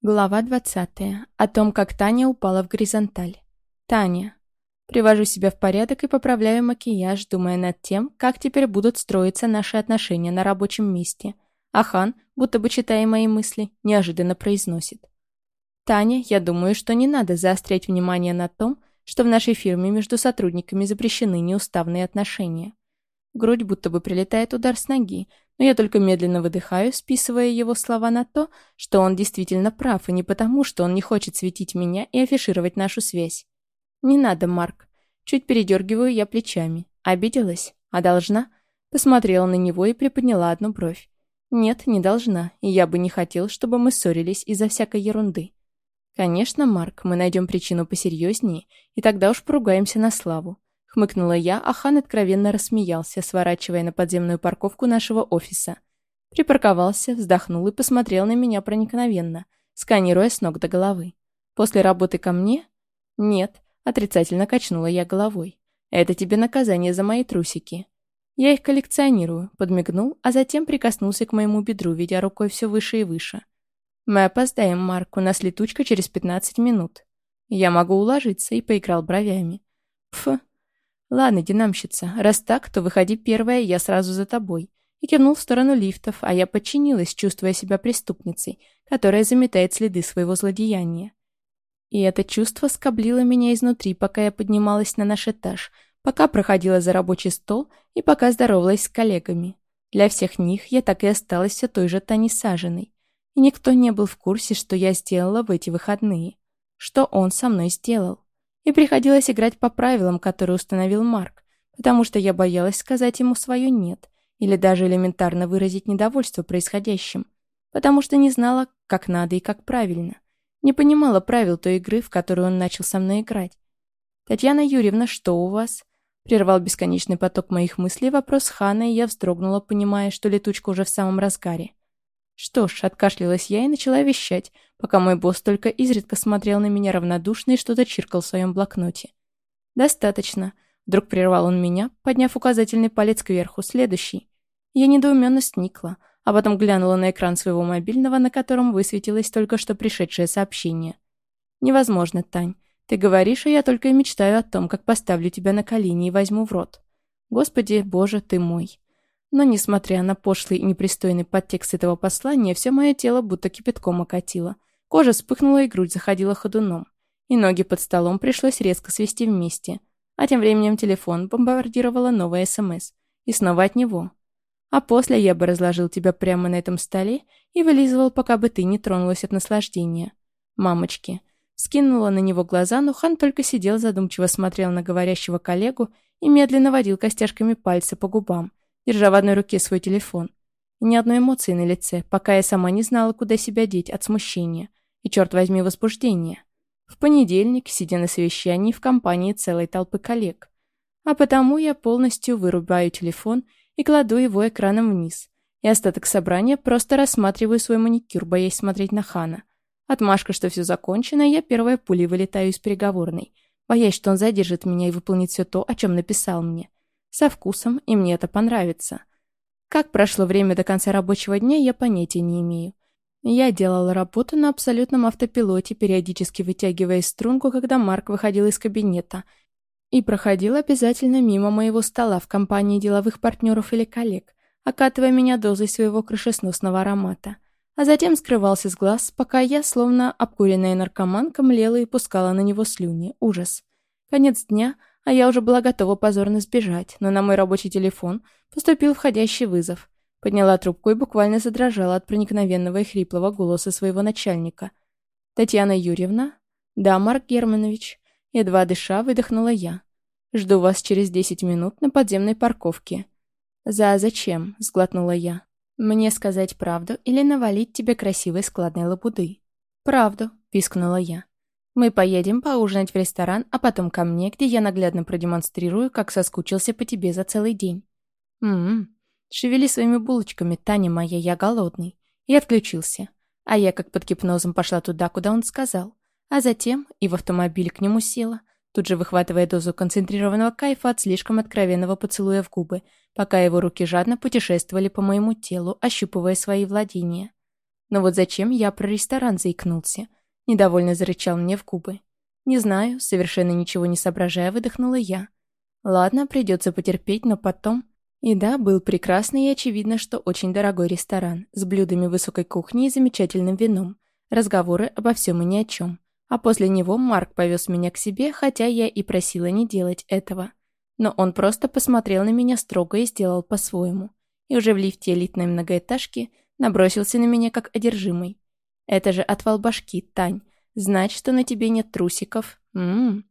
Глава 20. О том, как Таня упала в горизонталь. Таня. Привожу себя в порядок и поправляю макияж, думая над тем, как теперь будут строиться наши отношения на рабочем месте. А Хан, будто бы читая мои мысли, неожиданно произносит. «Таня, я думаю, что не надо заострять внимание на том, что в нашей фирме между сотрудниками запрещены неуставные отношения. Грудь будто бы прилетает удар с ноги, но я только медленно выдыхаю, списывая его слова на то, что он действительно прав, и не потому, что он не хочет светить меня и афишировать нашу связь. «Не надо, Марк». Чуть передергиваю я плечами. Обиделась? А должна? Посмотрела на него и приподняла одну бровь. Нет, не должна, и я бы не хотел, чтобы мы ссорились из-за всякой ерунды. Конечно, Марк, мы найдем причину посерьезнее, и тогда уж поругаемся на славу. Хмыкнула я, а Хан откровенно рассмеялся, сворачивая на подземную парковку нашего офиса. Припарковался, вздохнул и посмотрел на меня проникновенно, сканируя с ног до головы. «После работы ко мне?» «Нет», — отрицательно качнула я головой. «Это тебе наказание за мои трусики». «Я их коллекционирую», — подмигнул, а затем прикоснулся к моему бедру, ведя рукой все выше и выше. «Мы опоздаем, Марк, у нас летучка через пятнадцать минут». Я могу уложиться, и поиграл бровями. «Пф, «Ладно, динамщица, раз так, то выходи первая, я сразу за тобой». И кивнул в сторону лифтов, а я подчинилась, чувствуя себя преступницей, которая заметает следы своего злодеяния. И это чувство скоблило меня изнутри, пока я поднималась на наш этаж, пока проходила за рабочий стол и пока здоровалась с коллегами. Для всех них я так и осталась все той же Тани Сажиной. И никто не был в курсе, что я сделала в эти выходные. Что он со мной сделал. И приходилось играть по правилам, которые установил Марк, потому что я боялась сказать ему свое «нет» или даже элементарно выразить недовольство происходящим, потому что не знала, как надо и как правильно. Не понимала правил той игры, в которую он начал со мной играть. «Татьяна Юрьевна, что у вас?» Прервал бесконечный поток моих мыслей вопрос Хана, и я вздрогнула, понимая, что летучка уже в самом разгаре. Что ж, откашлялась я и начала вещать, пока мой босс только изредка смотрел на меня равнодушно и что-то чиркал в своем блокноте. «Достаточно», — вдруг прервал он меня, подняв указательный палец кверху, следующий. Я недоуменно сникла, а потом глянула на экран своего мобильного, на котором высветилось только что пришедшее сообщение. «Невозможно, Тань. Ты говоришь, а я только и мечтаю о том, как поставлю тебя на колени и возьму в рот. Господи, боже ты мой». Но, несмотря на пошлый и непристойный подтекст этого послания, все мое тело будто кипятком окатило. Кожа вспыхнула и грудь заходила ходуном. И ноги под столом пришлось резко свести вместе. А тем временем телефон бомбардировала новая СМС. И снова от него. А после я бы разложил тебя прямо на этом столе и вылизывал, пока бы ты не тронулась от наслаждения. Мамочки. Скинула на него глаза, но Хан только сидел задумчиво смотрел на говорящего коллегу и медленно водил костяшками пальца по губам, держа в одной руке свой телефон. И ни одной эмоции на лице, пока я сама не знала, куда себя деть от смущения и, черт возьми, возбуждения. В понедельник, сидя на совещании в компании целой толпы коллег. А потому я полностью вырубаю телефон и кладу его экраном вниз. И остаток собрания просто рассматриваю свой маникюр, боясь смотреть на Хана. Отмашка, что все закончено, я первой пулей вылетаю из переговорной, боясь, что он задержит меня и выполнит все то, о чем написал мне. Со вкусом, и мне это понравится. Как прошло время до конца рабочего дня, я понятия не имею. Я делала работу на абсолютном автопилоте, периодически вытягивая струнку, когда Марк выходил из кабинета, и проходил обязательно мимо моего стола в компании деловых партнеров или коллег, окатывая меня дозой своего крышесносного аромата. А затем скрывался с глаз, пока я, словно обкуренная наркоманка, млела и пускала на него слюни. Ужас. Конец дня — а я уже была готова позорно сбежать, но на мой рабочий телефон поступил входящий вызов. Подняла трубку и буквально задрожала от проникновенного и хриплого голоса своего начальника. «Татьяна Юрьевна?» «Да, Марк Германович». Едва дыша, выдохнула я. «Жду вас через десять минут на подземной парковке». «За зачем?» — сглотнула я. «Мне сказать правду или навалить тебе красивой складной лабуды?» «Правду», — пискнула я. Мы поедем поужинать в ресторан, а потом ко мне, где я наглядно продемонстрирую, как соскучился по тебе за целый день. Ммм, шевели своими булочками, Таня моя, я голодный. И отключился. А я как под гипнозом пошла туда, куда он сказал. А затем и в автомобиль к нему села, тут же выхватывая дозу концентрированного кайфа от слишком откровенного поцелуя в губы, пока его руки жадно путешествовали по моему телу, ощупывая свои владения. Но вот зачем я про ресторан заикнулся? Недовольно зарычал мне в губы. Не знаю, совершенно ничего не соображая, выдохнула я. Ладно, придется потерпеть, но потом... И да, был прекрасный и очевидно, что очень дорогой ресторан, с блюдами высокой кухни и замечательным вином. Разговоры обо всем и ни о чем. А после него Марк повез меня к себе, хотя я и просила не делать этого. Но он просто посмотрел на меня строго и сделал по-своему. И уже в лифте элитной многоэтажки набросился на меня как одержимый. Это же отвал башки, Тань. Знать, что на тебе нет трусиков. Ммм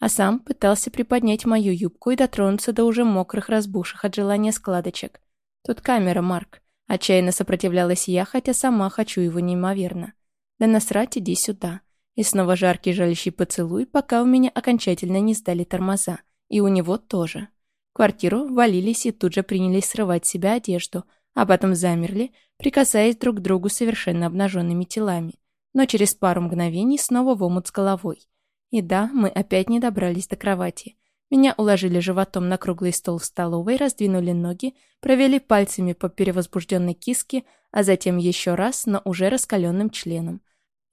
а сам пытался приподнять мою юбку и дотронуться до уже мокрых, разбухших от желания складочек. Тут камера, Марк. Отчаянно сопротивлялась я, хотя сама хочу его неимоверно. Да насрать, иди сюда. И снова жаркий жалящий поцелуй, пока у меня окончательно не сдали тормоза. И у него тоже. В квартиру валились и тут же принялись срывать с себя одежду, а потом замерли, прикасаясь друг к другу совершенно обнаженными телами. Но через пару мгновений снова в омут с головой. И да, мы опять не добрались до кровати. Меня уложили животом на круглый стол в столовой, раздвинули ноги, провели пальцами по перевозбужденной киске, а затем еще раз, но уже раскаленным членом.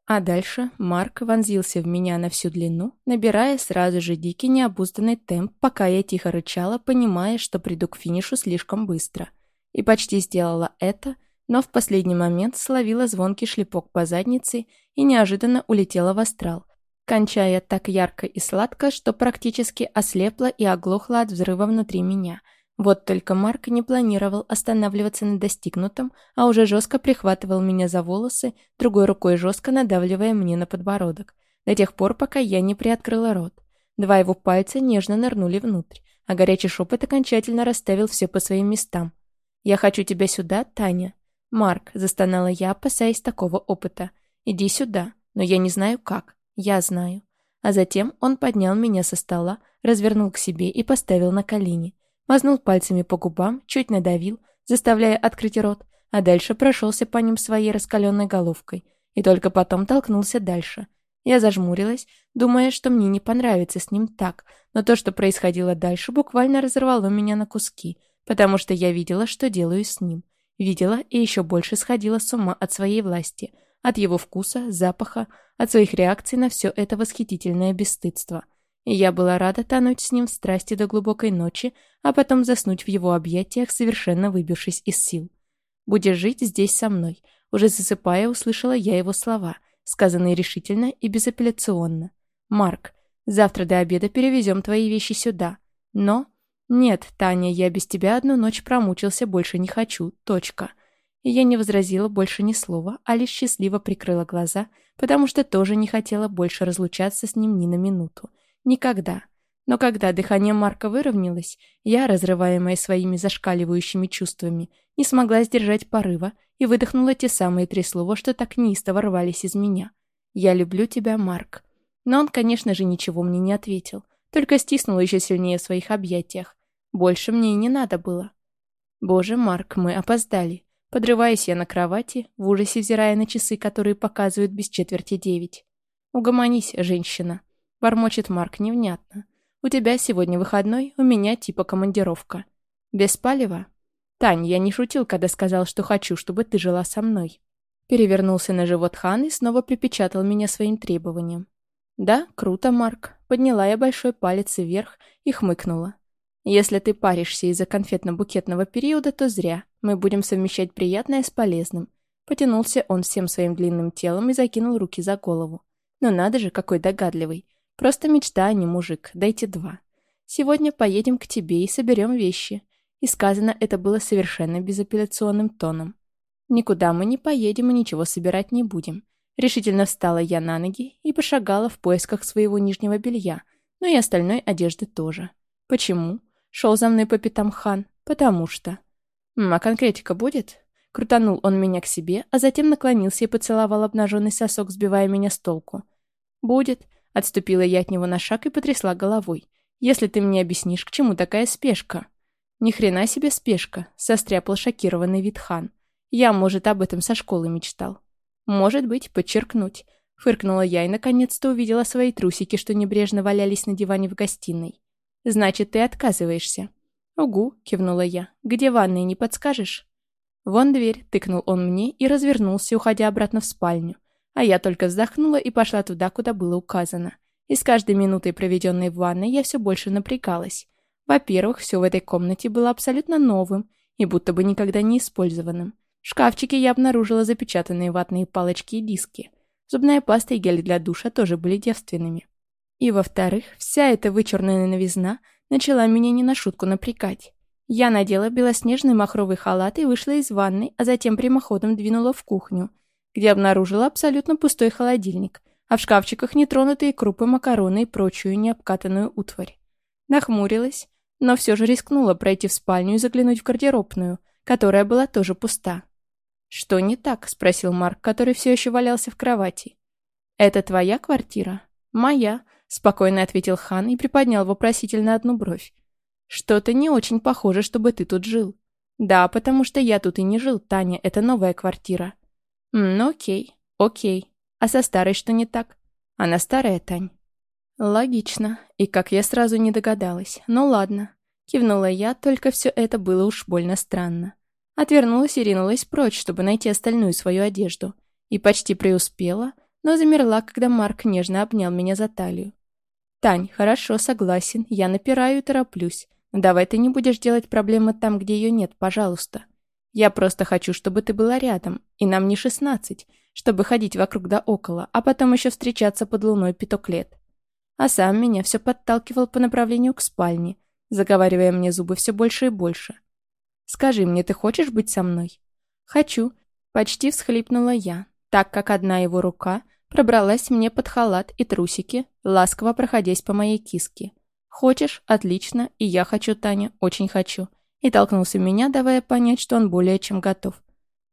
А дальше Марк вонзился в меня на всю длину, набирая сразу же дикий необузданный темп, пока я тихо рычала, понимая, что приду к финишу слишком быстро. И почти сделала это, но в последний момент словила звонкий шлепок по заднице и неожиданно улетела в астрал, кончая так ярко и сладко, что практически ослепла и оглохла от взрыва внутри меня. Вот только Марк не планировал останавливаться на достигнутом, а уже жестко прихватывал меня за волосы, другой рукой жестко надавливая мне на подбородок, до тех пор, пока я не приоткрыла рот. Два его пальца нежно нырнули внутрь, а горячий шепот окончательно расставил все по своим местам. «Я хочу тебя сюда, Таня». «Марк», — застонала я, опасаясь такого опыта. «Иди сюда, но я не знаю как». Я знаю. А затем он поднял меня со стола, развернул к себе и поставил на колени. Мазнул пальцами по губам, чуть надавил, заставляя открыть рот, а дальше прошелся по ним своей раскаленной головкой и только потом толкнулся дальше. Я зажмурилась, думая, что мне не понравится с ним так, но то, что происходило дальше, буквально разорвало меня на куски, потому что я видела, что делаю с ним. Видела и еще больше сходила с ума от своей власти — от его вкуса, запаха, от своих реакций на все это восхитительное бесстыдство. И я была рада тонуть с ним в страсти до глубокой ночи, а потом заснуть в его объятиях, совершенно выбившись из сил. «Будешь жить здесь со мной», уже засыпая, услышала я его слова, сказанные решительно и безапелляционно. «Марк, завтра до обеда перевезем твои вещи сюда. Но...» «Нет, Таня, я без тебя одну ночь промучился, больше не хочу. Точка и я не возразила больше ни слова, а лишь счастливо прикрыла глаза, потому что тоже не хотела больше разлучаться с ним ни на минуту. Никогда. Но когда дыхание Марка выровнялось, я, разрываемая своими зашкаливающими чувствами, не смогла сдержать порыва и выдохнула те самые три слова, что так неистово рвались из меня. «Я люблю тебя, Марк». Но он, конечно же, ничего мне не ответил, только стиснул еще сильнее в своих объятиях. Больше мне и не надо было. «Боже, Марк, мы опоздали». Подрываюсь я на кровати, в ужасе взирая на часы, которые показывают без четверти девять. «Угомонись, женщина», — бормочет Марк невнятно. «У тебя сегодня выходной, у меня типа командировка». «Без палева?» «Тань, я не шутил, когда сказал, что хочу, чтобы ты жила со мной». Перевернулся на живот Хан и снова припечатал меня своим требованием. «Да, круто, Марк». Подняла я большой палец вверх и хмыкнула. Если ты паришься из-за конфетно-букетного периода, то зря. Мы будем совмещать приятное с полезным. Потянулся он всем своим длинным телом и закинул руки за голову. Но надо же, какой догадливый. Просто мечта, а не мужик. Дайте два. Сегодня поедем к тебе и соберем вещи. И сказано это было совершенно безапелляционным тоном. Никуда мы не поедем и ничего собирать не будем. Решительно встала я на ноги и пошагала в поисках своего нижнего белья, но и остальной одежды тоже. Почему? Шел за мной по пятам хан, потому что... «А конкретика будет?» Крутанул он меня к себе, а затем наклонился и поцеловал обнаженный сосок, сбивая меня с толку. «Будет», — отступила я от него на шаг и потрясла головой. «Если ты мне объяснишь, к чему такая спешка?» «Ни хрена себе спешка», — состряпал шокированный вид хан. «Я, может, об этом со школы мечтал». «Может быть, подчеркнуть», — фыркнула я и наконец-то увидела свои трусики, что небрежно валялись на диване в гостиной. «Значит, ты отказываешься?» «Угу», — кивнула я. «Где ванная, не подскажешь?» «Вон дверь», — тыкнул он мне и развернулся, уходя обратно в спальню. А я только вздохнула и пошла туда, куда было указано. И с каждой минутой, проведенной в ванной, я все больше напрягалась. Во-первых, все в этой комнате было абсолютно новым и будто бы никогда не использованным. В шкафчике я обнаружила запечатанные ватные палочки и диски. Зубная паста и гель для душа тоже были девственными. И во-вторых, вся эта вычурная новизна начала меня не на шутку напрягать. Я надела белоснежный махровый халат и вышла из ванной, а затем прямоходом двинула в кухню, где обнаружила абсолютно пустой холодильник, а в шкафчиках нетронутые крупы, макароны и прочую необкатанную утварь. Нахмурилась, но все же рискнула пройти в спальню и заглянуть в гардеробную, которая была тоже пуста. «Что не так?» — спросил Марк, который все еще валялся в кровати. «Это твоя квартира?» «Моя», — спокойно ответил Хан и приподнял вопросительно одну бровь. «Что-то не очень похоже, чтобы ты тут жил». «Да, потому что я тут и не жил, Таня, это новая квартира». «Ну окей, окей. А со старой что не так?» «Она старая, Тань». «Логично. И как я сразу не догадалась. Ну ладно». Кивнула я, только все это было уж больно странно. Отвернулась и ринулась прочь, чтобы найти остальную свою одежду. И почти преуспела, но замерла, когда Марк нежно обнял меня за талию. «Тань, хорошо, согласен. Я напираю и тороплюсь. Но давай ты не будешь делать проблемы там, где ее нет, пожалуйста. Я просто хочу, чтобы ты была рядом, и нам не шестнадцать, чтобы ходить вокруг да около, а потом еще встречаться под луной пяток лет а сам меня все подталкивал по направлению к спальне, заговаривая мне зубы все больше и больше. «Скажи мне, ты хочешь быть со мной?» «Хочу», — почти всхлипнула я, так как одна его рука пробралась мне под халат и трусики, ласково проходясь по моей киске. «Хочешь? Отлично, и я хочу, Таня, очень хочу». И толкнулся меня, давая понять, что он более чем готов.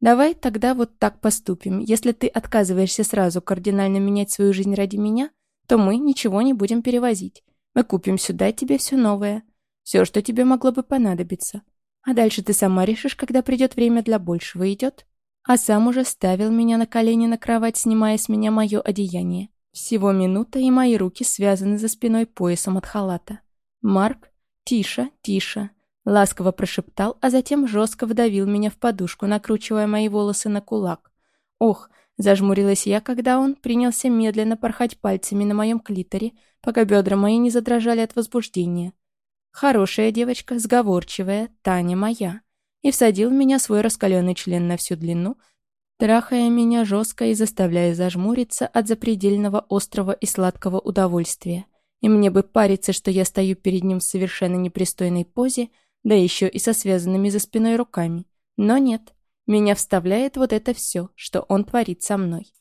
«Давай тогда вот так поступим. Если ты отказываешься сразу кардинально менять свою жизнь ради меня, то мы ничего не будем перевозить. Мы купим сюда тебе все новое. Все, что тебе могло бы понадобиться. А дальше ты сама решишь, когда придет время для большего, идет? А сам уже ставил меня на колени на кровать, снимая с меня мое одеяние. Всего минута, и мои руки связаны за спиной поясом от халата. Марк, тише, тише. Ласково прошептал, а затем жестко вдавил меня в подушку, накручивая мои волосы на кулак. Ох, Зажмурилась я, когда он принялся медленно порхать пальцами на моем клиторе, пока бедра мои не задрожали от возбуждения. Хорошая девочка, сговорчивая, Таня моя. И всадил в меня свой раскаленный член на всю длину, трахая меня жестко и заставляя зажмуриться от запредельного острого и сладкого удовольствия. И мне бы париться, что я стою перед ним в совершенно непристойной позе, да еще и со связанными за спиной руками. Но нет, меня вставляет вот это все, что он творит со мной.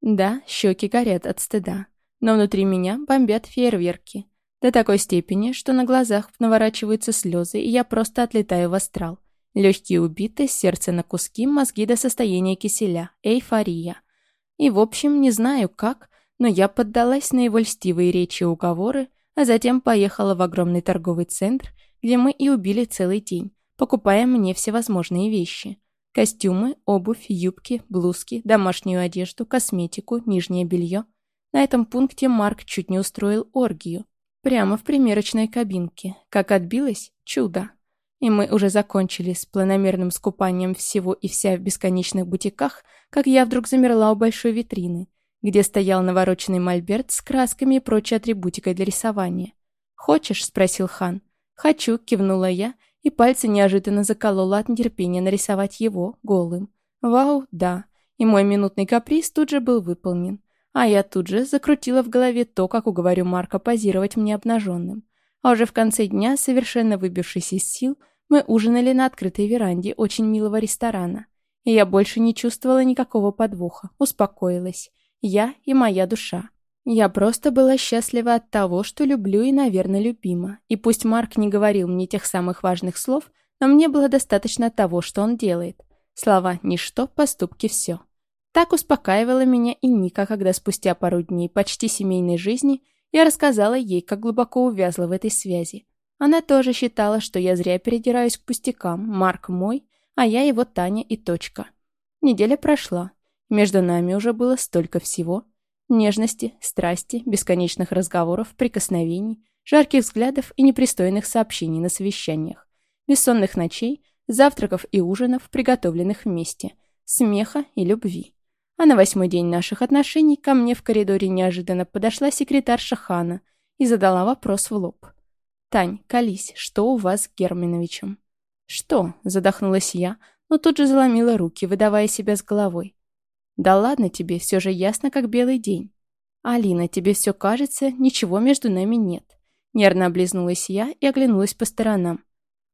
Да, щеки горят от стыда, но внутри меня бомбят фейерверки. До такой степени, что на глазах наворачиваются слезы, и я просто отлетаю в астрал. Легкие убиты, сердце на куски, мозги до состояния киселя, эйфория. И в общем, не знаю как, но я поддалась на его льстивые речи и уговоры, а затем поехала в огромный торговый центр, где мы и убили целый день, покупая мне всевозможные вещи. Костюмы, обувь, юбки, блузки, домашнюю одежду, косметику, нижнее белье. На этом пункте Марк чуть не устроил оргию. Прямо в примерочной кабинке. Как отбилось? Чудо. И мы уже закончили с планомерным скупанием всего и вся в бесконечных бутиках, как я вдруг замерла у большой витрины, где стоял навороченный мольберт с красками и прочей атрибутикой для рисования. «Хочешь?» — спросил хан. «Хочу», — кивнула я и пальцы неожиданно закололо от нетерпения нарисовать его голым. Вау, да. И мой минутный каприз тут же был выполнен. А я тут же закрутила в голове то, как уговорю Марка позировать мне обнаженным. А уже в конце дня, совершенно выбившись из сил, мы ужинали на открытой веранде очень милого ресторана. И я больше не чувствовала никакого подвоха, успокоилась. Я и моя душа. Я просто была счастлива от того, что люблю и, наверное, любима. И пусть Марк не говорил мне тех самых важных слов, но мне было достаточно того, что он делает. Слова «ничто», поступки «все». Так успокаивала меня и Ника, когда спустя пару дней почти семейной жизни я рассказала ей, как глубоко увязла в этой связи. Она тоже считала, что я зря передираюсь к пустякам, Марк мой, а я его Таня и точка. Неделя прошла. Между нами уже было столько всего — Нежности, страсти, бесконечных разговоров, прикосновений, жарких взглядов и непристойных сообщений на совещаниях, бессонных ночей, завтраков и ужинов, приготовленных вместе, смеха и любви. А на восьмой день наших отношений ко мне в коридоре неожиданно подошла секретарша Хана и задала вопрос в лоб. «Тань, колись, что у вас с Германовичем?» «Что?» — задохнулась я, но тут же заломила руки, выдавая себя с головой. «Да ладно тебе, все же ясно, как белый день». «Алина, тебе все кажется, ничего между нами нет». Нервно облизнулась я и оглянулась по сторонам.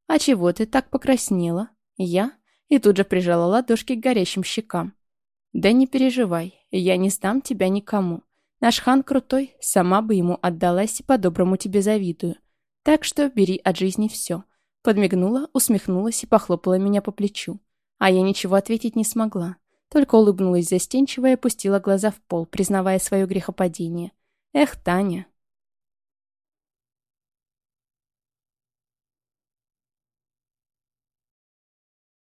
«А чего ты так покраснела?» «Я?» И тут же прижала ладошки к горящим щекам. «Да не переживай, я не сдам тебя никому. Наш хан крутой, сама бы ему отдалась и по-доброму тебе завидую. Так что бери от жизни все». Подмигнула, усмехнулась и похлопала меня по плечу. А я ничего ответить не смогла. Только улыбнулась застенчиво и опустила глаза в пол, признавая свое грехопадение. «Эх, Таня,